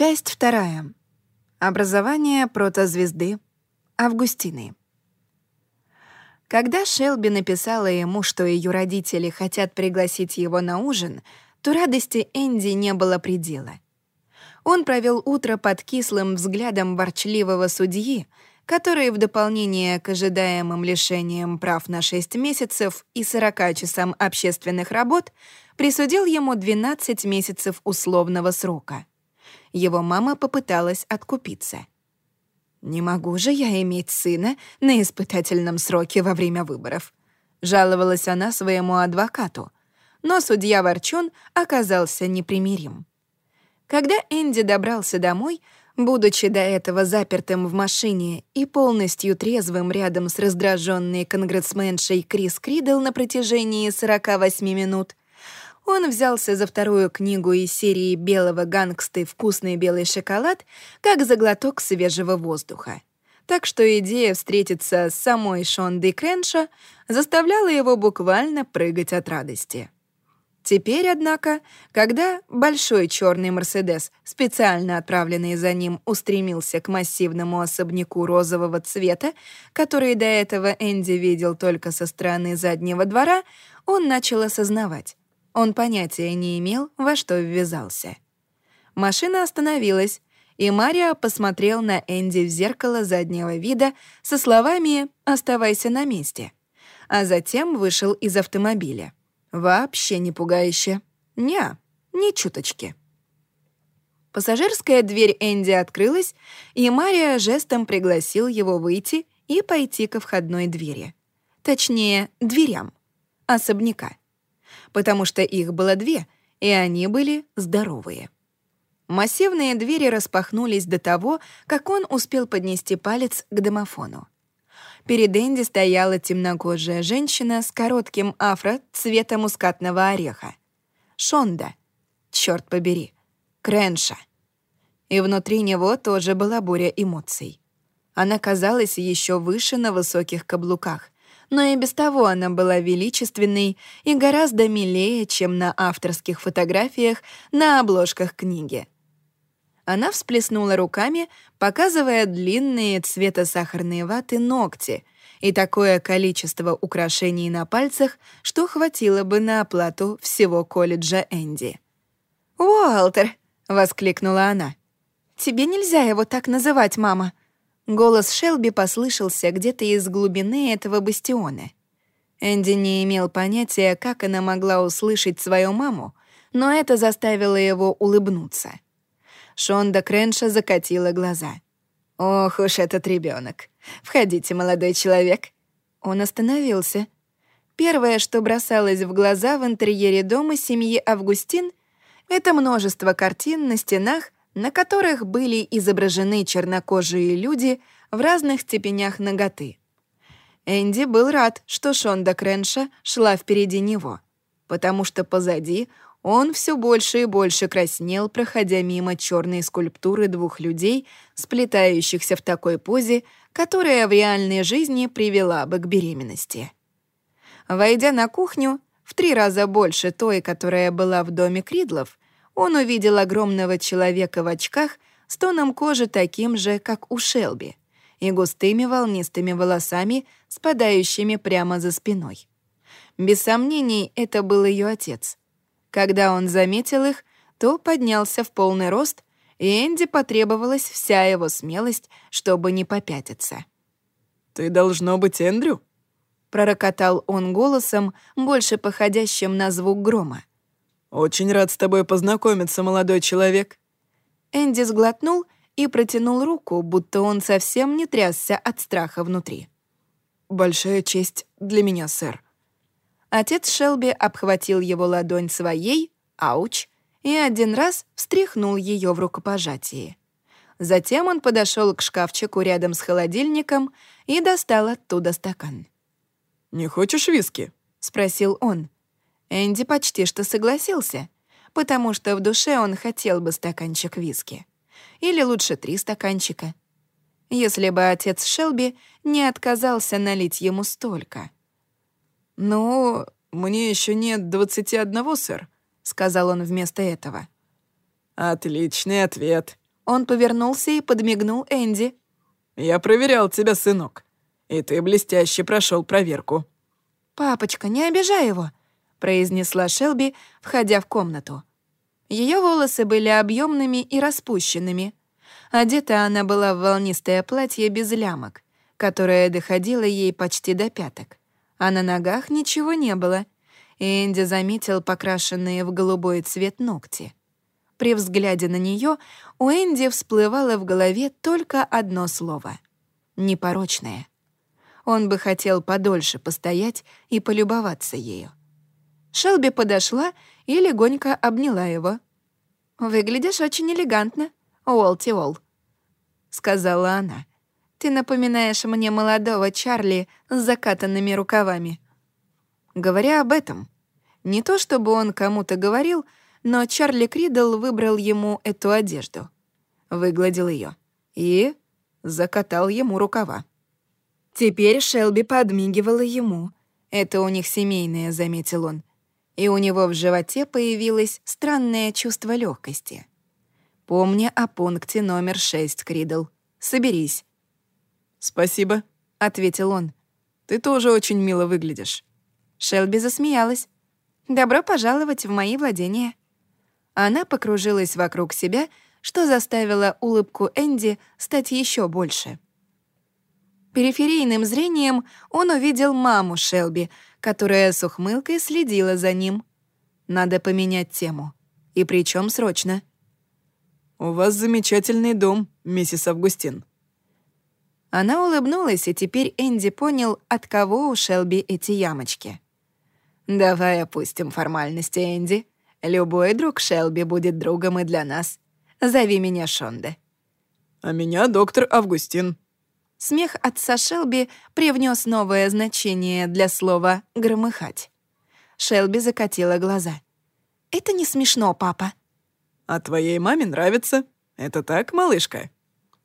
Часть вторая. Образование протозвезды Августины. Когда Шелби написала ему, что ее родители хотят пригласить его на ужин, то радости Энди не было предела. Он провел утро под кислым взглядом ворчливого судьи, который в дополнение к ожидаемым лишениям прав на 6 месяцев и 40 часам общественных работ присудил ему 12 месяцев условного срока. Его мама попыталась откупиться. «Не могу же я иметь сына на испытательном сроке во время выборов», — жаловалась она своему адвокату. Но судья Ворчун оказался непримирим. Когда Энди добрался домой, будучи до этого запертым в машине и полностью трезвым рядом с раздраженной конгрессменшей Крис Кридл на протяжении 48 минут, он взялся за вторую книгу из серии «Белого гангсты. Вкусный белый шоколад» как за глоток свежего воздуха. Так что идея встретиться с самой Шондой Кренша заставляла его буквально прыгать от радости. Теперь, однако, когда большой черный «Мерседес», специально отправленный за ним, устремился к массивному особняку розового цвета, который до этого Энди видел только со стороны заднего двора, он начал осознавать. Он понятия не имел, во что ввязался. Машина остановилась, и Марио посмотрел на Энди в зеркало заднего вида со словами «Оставайся на месте», а затем вышел из автомобиля. Вообще не пугающе. Не, ни чуточки. Пассажирская дверь Энди открылась, и Мария жестом пригласил его выйти и пойти ко входной двери. Точнее, дверям. Особняка. Потому что их было две, и они были здоровые. Массивные двери распахнулись до того, как он успел поднести палец к домофону. Перед Энди стояла темнокожая женщина с коротким афро цвета мускатного ореха. Шонда. Черт побери. Кренша. И внутри него тоже была буря эмоций. Она казалась еще выше на высоких каблуках, но и без того она была величественной и гораздо милее, чем на авторских фотографиях на обложках книги. Она всплеснула руками, показывая длинные цвета сахарной ваты ногти и такое количество украшений на пальцах, что хватило бы на оплату всего колледжа Энди. «Уолтер!» — воскликнула она. «Тебе нельзя его так называть, мама!» Голос Шелби послышался где-то из глубины этого бастиона. Энди не имел понятия, как она могла услышать свою маму, но это заставило его улыбнуться. Шонда Кренша закатила глаза. «Ох уж этот ребенок. Входите, молодой человек». Он остановился. Первое, что бросалось в глаза в интерьере дома семьи Августин, это множество картин на стенах, на которых были изображены чернокожие люди в разных степенях ноготы. Энди был рад, что Шонда Кренша шла впереди него, потому что позади он все больше и больше краснел, проходя мимо черной скульптуры двух людей, сплетающихся в такой позе, которая в реальной жизни привела бы к беременности. Войдя на кухню, в три раза больше той, которая была в доме Кридлов, он увидел огромного человека в очках с тоном кожи таким же, как у Шелби, и густыми волнистыми волосами, спадающими прямо за спиной. Без сомнений, это был ее отец — когда он заметил их, то поднялся в полный рост, и Энди потребовалась вся его смелость, чтобы не попятиться. «Ты должно быть Эндрю?» — пророкотал он голосом, больше походящим на звук грома. «Очень рад с тобой познакомиться, молодой человек». Энди сглотнул и протянул руку, будто он совсем не трясся от страха внутри. «Большая честь для меня, сэр», Отец Шелби обхватил его ладонь своей, ауч, и один раз встряхнул ее в рукопожатии. Затем он подошел к шкафчику рядом с холодильником и достал оттуда стакан. «Не хочешь виски?» — спросил он. Энди почти что согласился, потому что в душе он хотел бы стаканчик виски. Или лучше три стаканчика. Если бы отец Шелби не отказался налить ему столько — «Ну, мне еще нет двадцати одного, сэр», — сказал он вместо этого. «Отличный ответ», Он повернулся и подмигнул Энди. «Я проверял тебя, сынок, и ты блестяще прошел проверку». «Папочка, не обижай его», — произнесла Шелби, входя в комнату. Ее волосы были объемными и распущенными. Одета она была в волнистое платье без лямок, которое доходило ей почти до пяток, а на ногах ничего не было. Энди заметил покрашенные в голубой цвет ногти. При взгляде на нее у Энди всплывало в голове только одно слово — непорочное. Он бы хотел подольше постоять и полюбоваться ею. Шелби подошла и легонько обняла его. «Выглядишь очень элегантно, Уолти Уолл», — сказала она. «Ты напоминаешь мне молодого Чарли с закатанными рукавами». Говоря об этом, не то чтобы он кому-то говорил, но Чарли Кридл выбрал ему эту одежду, выгладил ее и закатал ему рукава. Теперь Шелби подмигивала ему. Это у них семейное, заметил он и у него в животе появилось странное чувство легкости. Помни о пункте номер шесть, Кридл. Соберись. «Спасибо», — ответил он. «Ты тоже очень мило выглядишь». Шелби засмеялась. «Добро пожаловать в мои владения». Она покружилась вокруг себя, что заставило улыбку Энди стать еще больше. Периферийным зрением он увидел маму Шелби, которая с ухмылкой следила за ним. Надо поменять тему. И причем срочно. «У вас замечательный дом, миссис Августин». Она улыбнулась, и теперь Энди понял, от кого у Шелби эти ямочки. «Давай опустим формальности, Энди. Любой друг Шелби будет другом и для нас. Зови меня Шонде». «А меня доктор Августин», Смех отца Шелби привнес новое значение для слова «громыхать». Шелби закатила глаза. «Это не смешно, папа». «А твоей маме нравится? Это так, малышка?»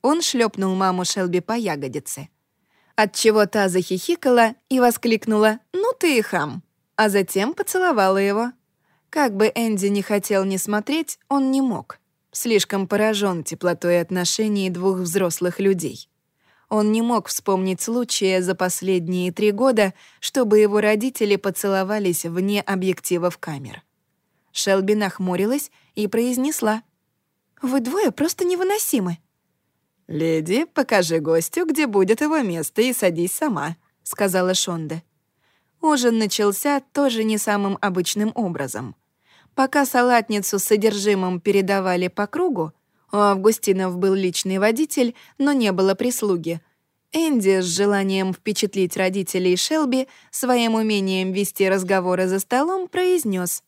Он шлепнул маму Шелби по ягодице. Отчего та захихикала и воскликнула «Ну ты и хам!», а затем поцеловала его. Как бы Энди не хотел не смотреть, он не мог. Слишком поражен теплотой отношений двух взрослых людей. Он не мог вспомнить случая за последние три года, чтобы его родители поцеловались вне объективов камер. Шелби нахмурилась и произнесла. «Вы двое просто невыносимы». «Леди, покажи гостю, где будет его место, и садись сама», — сказала Шонда. Ужин начался тоже не самым обычным образом. Пока салатницу с содержимым передавали по кругу, у Августинов был личный водитель, но не было прислуги. Энди с желанием впечатлить родителей Шелби своим умением вести разговоры за столом произнес: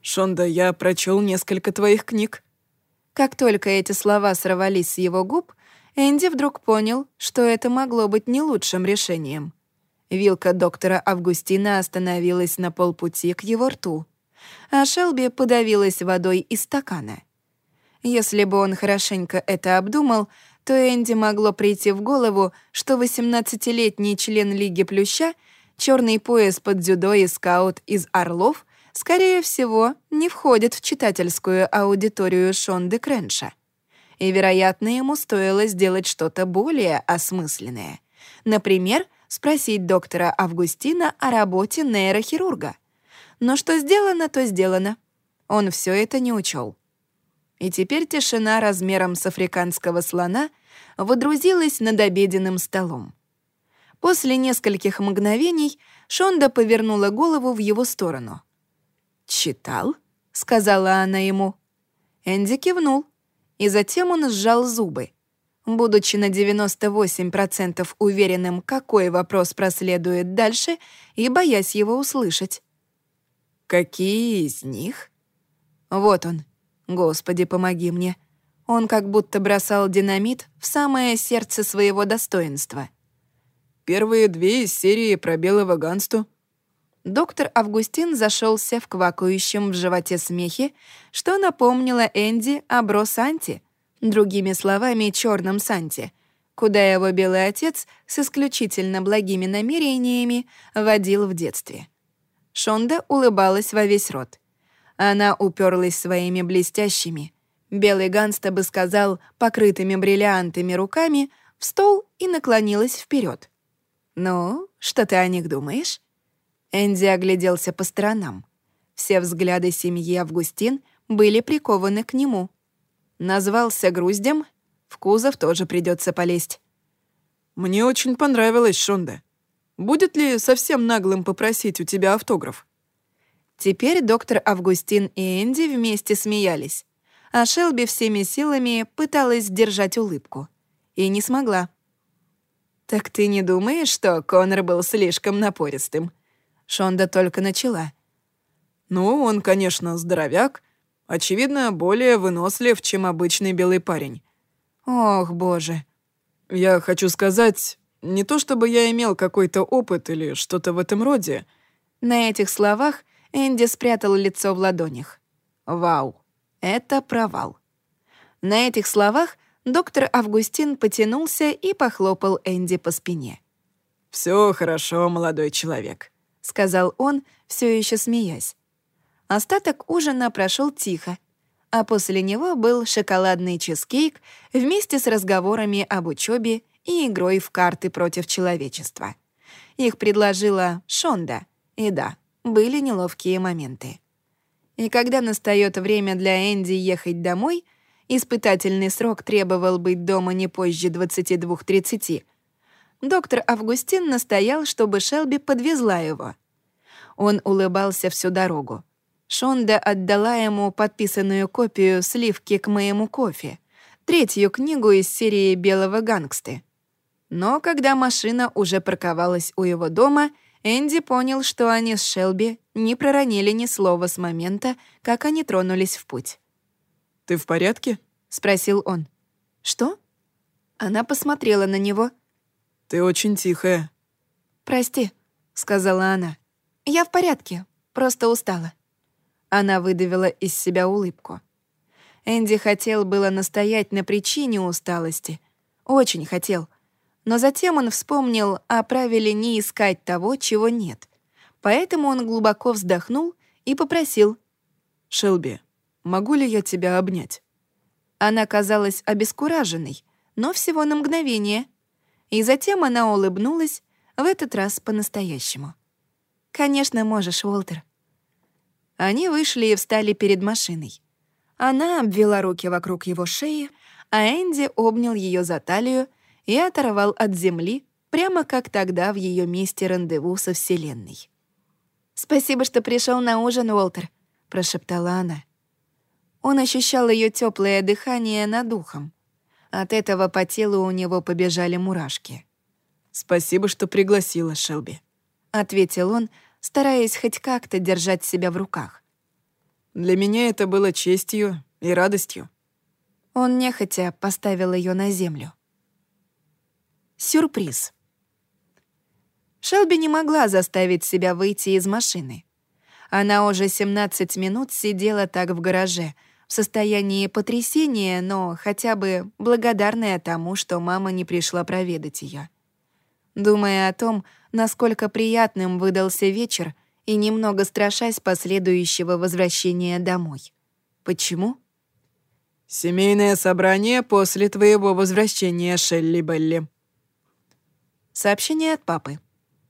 «Шонда, я прочел несколько твоих книг». Как только эти слова сорвались с его губ, Энди вдруг понял, что это могло быть не лучшим решением. Вилка доктора Августина остановилась на полпути к его рту, а Шелби подавилась водой из стакана. Если бы он хорошенько это обдумал, то Энди могло прийти в голову, что 18-летний член Лиги Плюща, черный пояс под дзюдо и скаут из Орлов, скорее всего, не входит в читательскую аудиторию Шонды Кренша. И, вероятно, ему стоило сделать что-то более осмысленное. Например, спросить доктора Августина о работе нейрохирурга. Но что сделано, то сделано. Он все это не учел. И теперь тишина размером с африканского слона водрузилась над обеденным столом. После нескольких мгновений Шонда повернула голову в его сторону. «Читал?» — сказала она ему. Энди кивнул, и затем он сжал зубы. Будучи на 98% уверенным, какой вопрос проследует дальше, и боясь его услышать. «Какие из них?» Вот он, Господи, помоги мне. Он как будто бросал динамит в самое сердце своего достоинства. Первые две из серии про белого гансту. Доктор Августин зашелся в квакающем в животе смехе, что напомнило Энди о Бро Санте, другими словами, черном Санте, куда его белый отец с исключительно благими намерениями водил в детстве. Шонда улыбалась во весь рот — она уперлась своими блестящими, Белый Ганста бы сказал покрытыми бриллиантами руками в стол и наклонилась вперед. «Ну, что ты о них думаешь?» Энди огляделся по сторонам. Все взгляды семьи Августин были прикованы к нему. Назвался груздем, в кузов тоже придется полезть. «Мне очень понравилось, Шонда. Будет ли совсем наглым попросить у тебя автограф?» Теперь доктор Августин и Энди вместе смеялись, а Шелби всеми силами пыталась сдержать улыбку. И не смогла. «Так ты не думаешь, что Конор был слишком напористым?» Шонда только начала. «Ну, он, конечно, здоровяк. Очевидно, более вынослив, чем обычный белый парень». «Ох, боже». «Я хочу сказать, не то чтобы я имел какой-то опыт или что-то в этом роде». На этих словах Энди спрятал лицо в ладонях. «Вау, это провал». На этих словах доктор Августин потянулся и похлопал Энди по спине. Все хорошо, молодой человек», — сказал он, все еще смеясь. Остаток ужина прошел тихо, а после него был шоколадный чизкейк вместе с разговорами об учебе и игрой в карты против человечества. Их предложила Шонда, и да, были неловкие моменты. И когда настает время для Энди ехать домой, испытательный срок требовал быть дома не позже 22.30, доктор Августин настоял, чтобы Шелби подвезла его. Он улыбался всю дорогу. Шонда отдала ему подписанную копию сливки к моему кофе, третью книгу из серии «Белого гангсты». Но когда машина уже парковалась у его дома — Энди понял, что они с Шелби не проронили ни слова с момента, как они тронулись в путь. «Ты в порядке?» — спросил он. «Что?» Она посмотрела на него. «Ты очень тихая». «Прости», — сказала она. «Я в порядке, просто устала». Она выдавила из себя улыбку. Энди хотел было настоять на причине усталости. Очень хотел — но затем он вспомнил о правиле не искать того, чего нет. Поэтому он глубоко вздохнул и попросил. «Шелби, могу ли я тебя обнять?» Она казалась обескураженной, но всего на мгновение. И затем она улыбнулась, в этот раз по-настоящему. «Конечно, можешь, Уолтер». Они вышли и встали перед машиной. Она обвела руки вокруг его шеи, а Энди обнял ее за талию и оторвал от земли, прямо как тогда в ее месте рандеву со Вселенной. «Спасибо, что пришел на ужин, Уолтер», — прошептала она. Он ощущал ее теплое дыхание над ухом. От этого по телу у него побежали мурашки. «Спасибо, что пригласила, Шелби», — ответил он, стараясь хоть как-то держать себя в руках. «Для меня это было честью и радостью». Он нехотя поставил ее на землю. Сюрприз. Шелби не могла заставить себя выйти из машины. Она уже 17 минут сидела так в гараже, в состоянии потрясения, но хотя бы благодарная тому, что мама не пришла проведать ее. Думая о том, насколько приятным выдался вечер, и немного страшась последующего возвращения домой. Почему? «Семейное собрание после твоего возвращения, Шелли Белли», Сообщение от папы,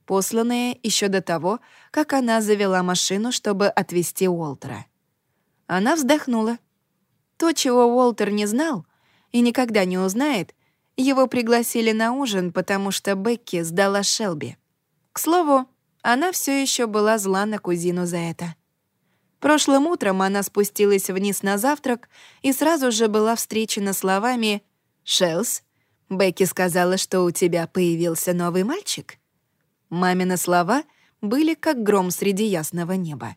посланное еще до того, как она завела машину, чтобы отвезти Уолтера. Она вздохнула. То, чего Уолтер не знал и никогда не узнает, его пригласили на ужин, потому что Бекки сдала Шелби. К слову, она все еще была зла на кузину за это. Прошлым утром она спустилась вниз на завтрак и сразу же была встречена словами «Шелс, Бекки сказала, что у тебя появился новый мальчик. Мамины слова были как гром среди ясного неба.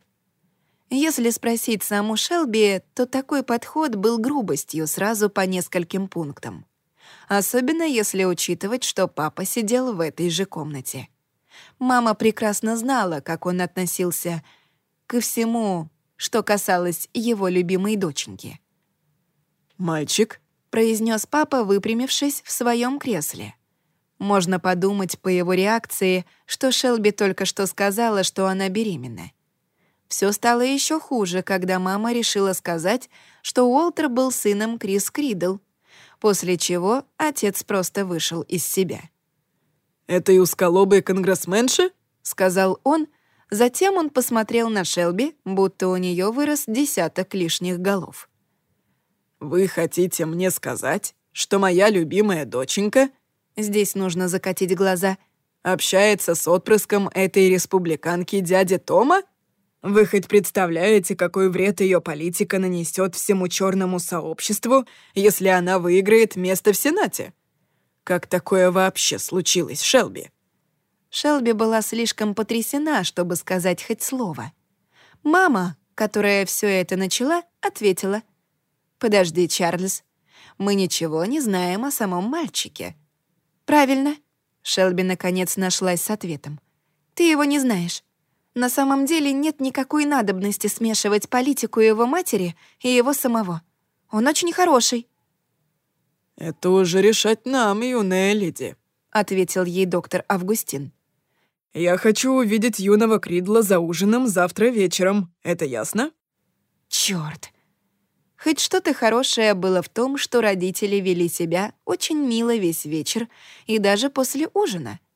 Если спросить саму Шелби, то такой подход был грубостью сразу по нескольким пунктам. Особенно если учитывать, что папа сидел в этой же комнате. Мама прекрасно знала, как он относился ко всему, что касалось его любимой доченьки. «Мальчик?» Произнес папа, выпрямившись в своем кресле. Можно подумать по его реакции, что Шелби только что сказала, что она беременна. Все стало еще хуже, когда мама решила сказать, что Уолтер был сыном Крис Кридл, после чего отец просто вышел из себя. «Этой узколобой конгрессменши?» — сказал он, затем он посмотрел на Шелби, будто у нее вырос десяток лишних голов. «Вы хотите мне сказать, что моя любимая доченька...» Здесь нужно закатить глаза. «Общается с отпрыском этой республиканки дяди Тома?» Вы хоть представляете, какой вред ее политика нанесет всему черному сообществу, если она выиграет место в Сенате? Как такое вообще случилось, Шелби? Шелби была слишком потрясена, чтобы сказать хоть слово. Мама, которая все это начала, ответила. «Подожди, Чарльз, мы ничего не знаем о самом мальчике». «Правильно», — Шелби наконец нашлась с ответом. «Ты его не знаешь. На самом деле нет никакой надобности смешивать политику его матери и его самого. Он очень хороший». «Это уже решать нам, юная леди», — ответил ей доктор Августин. «Я хочу увидеть юного Кридла за ужином завтра вечером. Это ясно?» Черт! Хоть что-то хорошее было в том, что родители вели себя очень мило весь вечер и даже после ужина —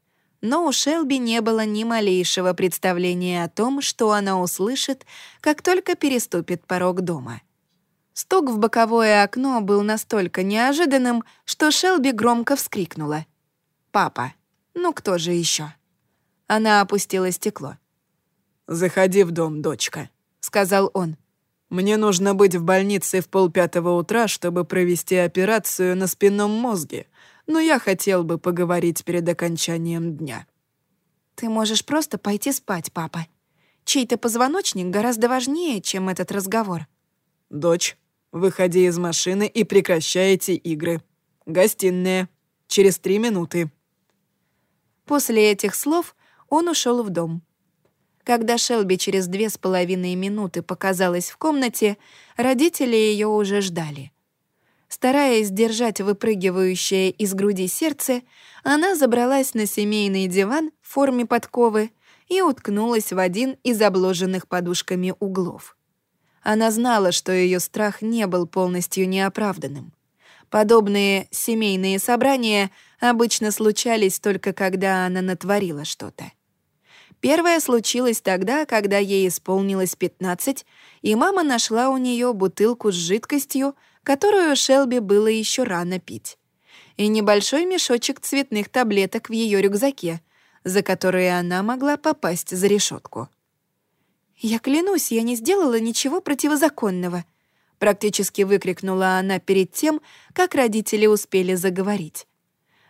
но у Шелби не было ни малейшего представления о том, что она услышит, как только переступит порог дома. Стук в боковое окно был настолько неожиданным, что Шелби громко вскрикнула. «Папа, ну кто же еще? Она опустила стекло. «Заходи в дом, дочка», — сказал он. «Мне нужно быть в больнице в полпятого утра, чтобы провести операцию на спинном мозге, но я хотел бы поговорить перед окончанием дня». «Ты можешь просто пойти спать, папа. Чей-то позвоночник гораздо важнее, чем этот разговор». «Дочь, выходи из машины и прекращайте игры. Гостиная. Через три минуты». После этих слов он ушел в дом. Когда Шелби через две с половиной минуты показалась в комнате, родители ее уже ждали. Стараясь держать выпрыгивающее из груди сердце, она забралась на семейный диван в форме подковы и уткнулась в один из обложенных подушками углов. Она знала, что ее страх не был полностью неоправданным. Подобные семейные собрания обычно случались только когда она натворила что-то. Первое случилось тогда, когда ей исполнилось 15, и мама нашла у нее бутылку с жидкостью, которую Шелби было еще рано пить, и небольшой мешочек цветных таблеток в ее рюкзаке, за которые она могла попасть за решетку. «Я клянусь, я не сделала ничего противозаконного», практически выкрикнула она перед тем, как родители успели заговорить.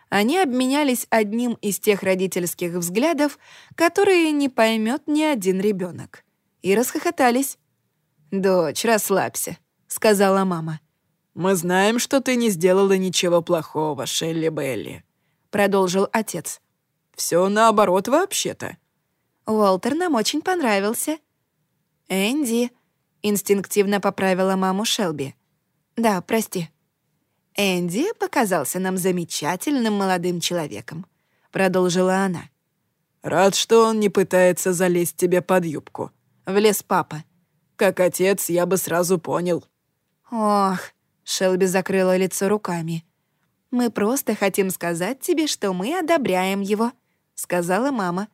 Они обменялись одним из тех родительских взглядов, которые не поймет ни один ребенок, и расхохотались. «Дочь, расслабься», — сказала мама. «Мы знаем, что ты не сделала ничего плохого, Шелли Белли», — продолжил отец. Все наоборот вообще-то». «Уолтер нам очень понравился». «Энди», — инстинктивно поправила маму Шелби. «Да, прости». «Энди показался нам замечательным молодым человеком», — продолжила она. «Рад, что он не пытается залезть тебе под юбку», — влез папа. «Как отец, я бы сразу понял». «Ох, Шелби закрыла лицо руками. «Мы просто хотим сказать тебе, что мы одобряем его», — сказала мама.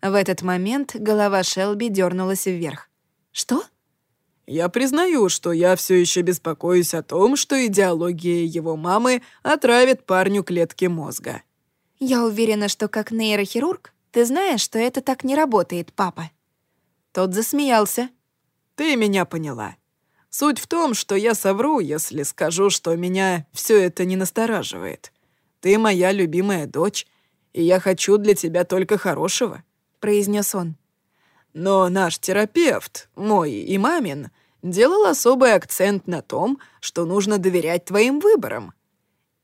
В этот момент голова Шелби дернулась вверх. «Что?» «Я признаю, что я все еще беспокоюсь о том, что идеология его мамы отравит парню клетки мозга». «Я уверена, что как нейрохирург ты знаешь, что это так не работает, папа». Тот засмеялся. «Ты меня поняла. Суть в том, что я совру, если скажу, что меня все это не настораживает. Ты моя любимая дочь, и я хочу для тебя только хорошего», — произнес он. «Но наш терапевт, мой и мамин, делал особый акцент на том, что нужно доверять твоим выборам».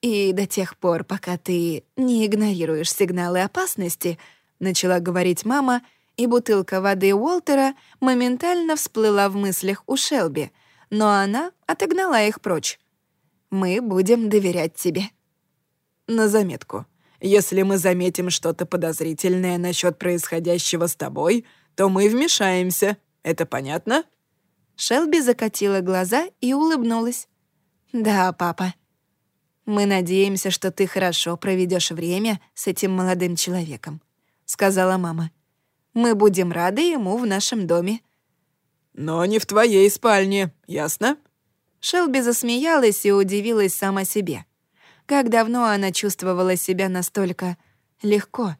«И до тех пор, пока ты не игнорируешь сигналы опасности», — начала говорить мама, и бутылка воды Уолтера моментально всплыла в мыслях у Шелби — но она отогнала их прочь. «Мы будем доверять тебе». На заметку. Если мы заметим что-то подозрительное насчет происходящего с тобой, то мы вмешаемся. Это понятно?» Шелби закатила глаза и улыбнулась. «Да, папа. Мы надеемся, что ты хорошо проведешь время с этим молодым человеком», — сказала мама. «Мы будем рады ему в нашем доме». «Но не в твоей спальне, ясно?» Шелби засмеялась и удивилась сама себе. Как давно она чувствовала себя настолько легко.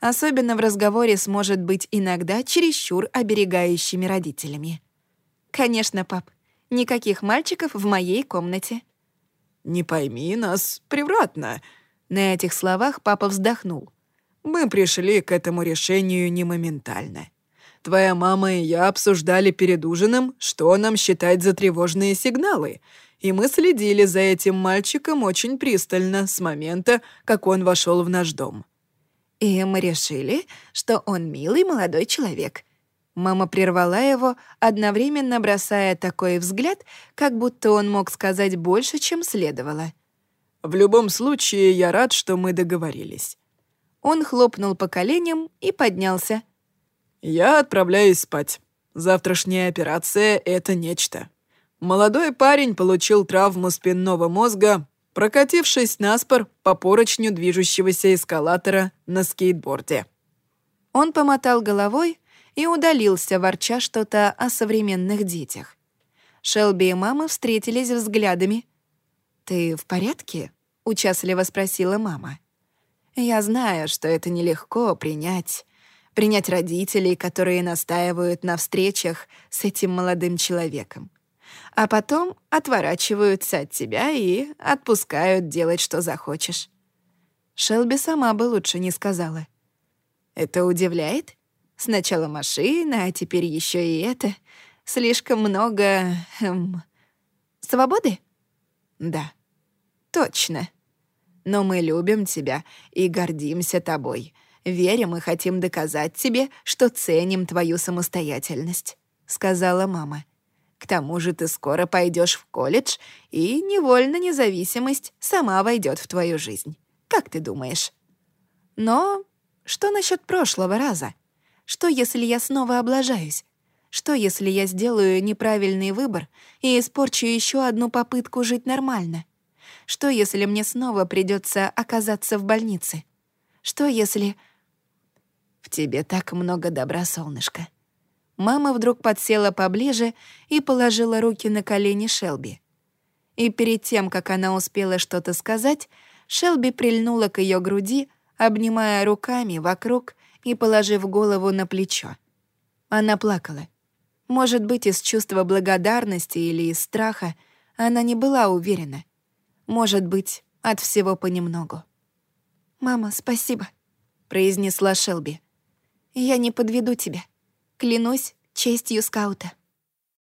Особенно в разговоре с, может быть, иногда чересчур оберегающими родителями. «Конечно, пап. Никаких мальчиков в моей комнате». «Не пойми нас превратно». На этих словах папа вздохнул. «Мы пришли к этому решению не моментально. Твоя мама и я обсуждали перед ужином, что нам считать за тревожные сигналы, и мы следили за этим мальчиком очень пристально с момента, как он вошел в наш дом». «И мы решили, что он милый молодой человек», Мама прервала его, одновременно бросая такой взгляд, как будто он мог сказать больше, чем следовало. «В любом случае, я рад, что мы договорились». Он хлопнул по коленям и поднялся. «Я отправляюсь спать. Завтрашняя операция — это нечто. Молодой парень получил травму спинного мозга, прокатившись наспор по поручню движущегося эскалатора на скейтборде». Он помотал головой, и удалился, ворча что-то о современных детях. Шелби и мама встретились взглядами. «Ты в порядке?» — участливо спросила мама. «Я знаю, что это нелегко принять. Принять родителей, которые настаивают на встречах с этим молодым человеком. А потом отворачиваются от тебя и отпускают делать, что захочешь». Шелби сама бы лучше не сказала. «Это удивляет?» Сначала машина, а теперь еще и это. Слишком много... Эм, свободы? Да, точно. Но мы любим тебя и гордимся тобой. Верим и хотим доказать тебе, что ценим твою самостоятельность», — сказала мама. «К тому же ты скоро пойдешь в колледж, и невольно независимость сама войдет в твою жизнь. Как ты думаешь?» «Но что насчет прошлого раза?» Что, если я снова облажаюсь? Что, если я сделаю неправильный выбор и испорчу еще одну попытку жить нормально? Что, если мне снова придется оказаться в больнице? Что, если... В тебе так много добра, солнышко. Мама вдруг подсела поближе и положила руки на колени Шелби. И перед тем, как она успела что-то сказать, Шелби прильнула к ее груди, обнимая руками вокруг и положив голову на плечо. Она плакала. Может быть, из чувства благодарности или из страха она не была уверена. Может быть, от всего понемногу. «Мама, спасибо», — произнесла Шелби. «Я не подведу тебя. Клянусь честью скаута».